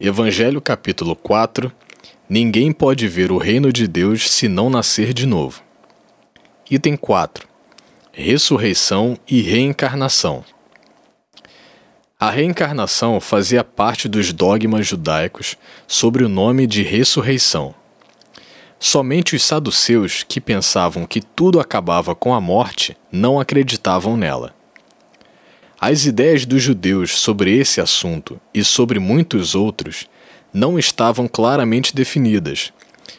Evangelho capítulo 4 Ninguém pode ver o reino de Deus se não nascer de novo. Item 4 Ressurreição e reencarnação. A reencarnação fazia parte dos dogmas judaicos sobre o nome de ressurreição. Somente os saduceus, que pensavam que tudo acabava com a morte, não acreditavam nela. As ideias dos judeus sobre esse assunto e sobre muitos outros não estavam claramente definidas,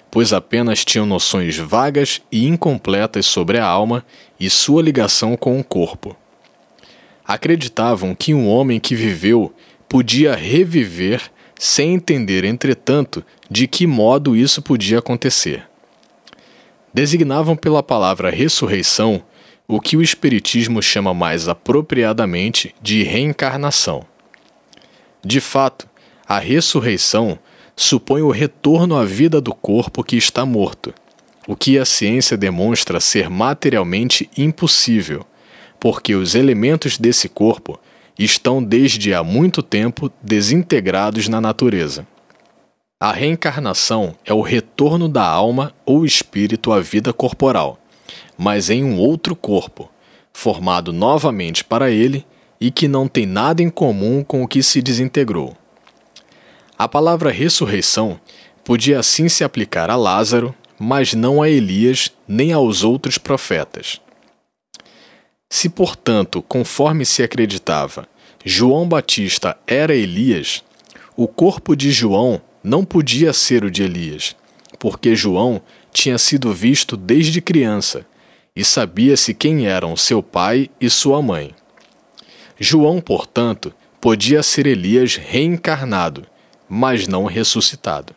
pois apenas tinham noções vagas e incompletas sobre a alma e sua ligação com o corpo. Acreditavam que um homem que viveu podia reviver sem entender, entretanto, de que modo isso podia acontecer. Designavam pela palavra ressurreição o que o Espiritismo chama mais apropriadamente de reencarnação. De fato, a ressurreição supõe o retorno à vida do corpo que está morto, o que a ciência demonstra ser materialmente impossível, porque os elementos desse corpo estão desde há muito tempo desintegrados na natureza. A reencarnação é o retorno da alma ou espírito à vida corporal mas em um outro corpo, formado novamente para ele e que não tem nada em comum com o que se desintegrou. A palavra ressurreição podia assim se aplicar a Lázaro, mas não a Elias nem aos outros profetas. Se, portanto, conforme se acreditava, João Batista era Elias, o corpo de João não podia ser o de Elias, porque João tinha sido visto desde criança e sabia-se quem eram seu pai e sua mãe. João, portanto, podia ser Elias reencarnado, mas não ressuscitado.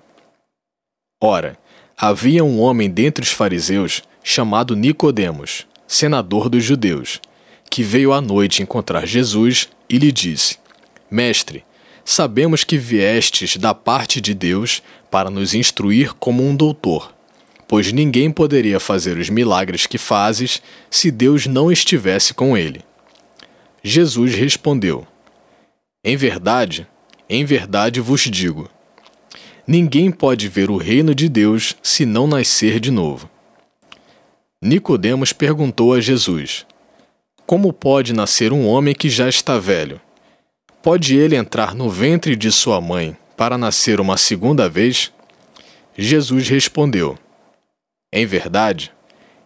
Ora, havia um homem dentre os fariseus chamado Nicodemos, senador dos judeus, que veio à noite encontrar Jesus e lhe disse: Mestre, sabemos que viestes da parte de Deus para nos instruir como um doutor pois ninguém poderia fazer os milagres que fazes se Deus não estivesse com ele. Jesus respondeu: Em verdade, em verdade vos digo: ninguém pode ver o reino de Deus se não nascer de novo. Nicodemos perguntou a Jesus: Como pode nascer um homem que já está velho? Pode ele entrar no ventre de sua mãe para nascer uma segunda vez? Jesus respondeu: em verdade,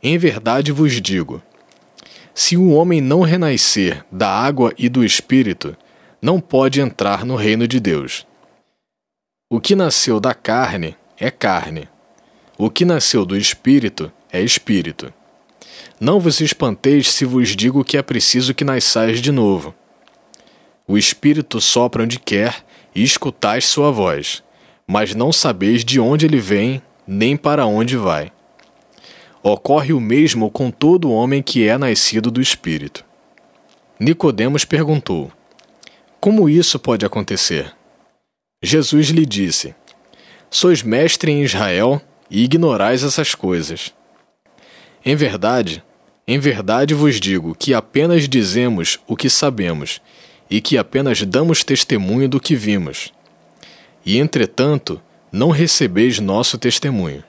em verdade vos digo: se o homem não renascer da água e do espírito, não pode entrar no reino de Deus. O que nasceu da carne é carne, o que nasceu do espírito é espírito. Não vos espanteis se vos digo que é preciso que nasçais de novo. O espírito sopra onde quer e escutais sua voz, mas não sabeis de onde ele vem nem para onde vai. Ocorre o mesmo com todo homem que é nascido do Espírito. Nicodemos perguntou: Como isso pode acontecer? Jesus lhe disse: Sois mestre em Israel e ignorais essas coisas. Em verdade, em verdade vos digo que apenas dizemos o que sabemos e que apenas damos testemunho do que vimos. E entretanto, não recebeis nosso testemunho.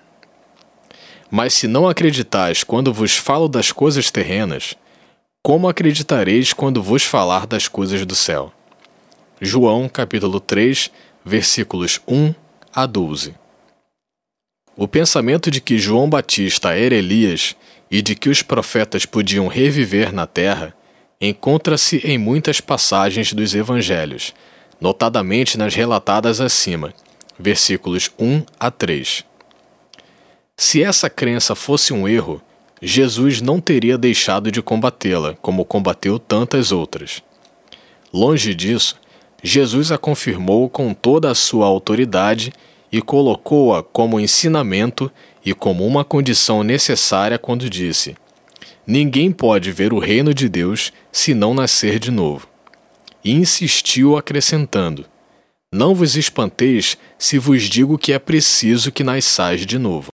Mas se não acreditais quando vos falo das coisas terrenas, como acreditareis quando vos falar das coisas do céu? João, capítulo 3, versículos 1 a 12. O pensamento de que João Batista era Elias e de que os profetas podiam reviver na terra encontra-se em muitas passagens dos evangelhos, notadamente nas relatadas acima, versículos 1 a 3. Se essa crença fosse um erro, Jesus não teria deixado de combatê-la, como combateu tantas outras. Longe disso, Jesus a confirmou com toda a sua autoridade e colocou-a como ensinamento e como uma condição necessária quando disse: Ninguém pode ver o reino de Deus se não nascer de novo. E insistiu acrescentando: Não vos espanteis se vos digo que é preciso que nasçais de novo.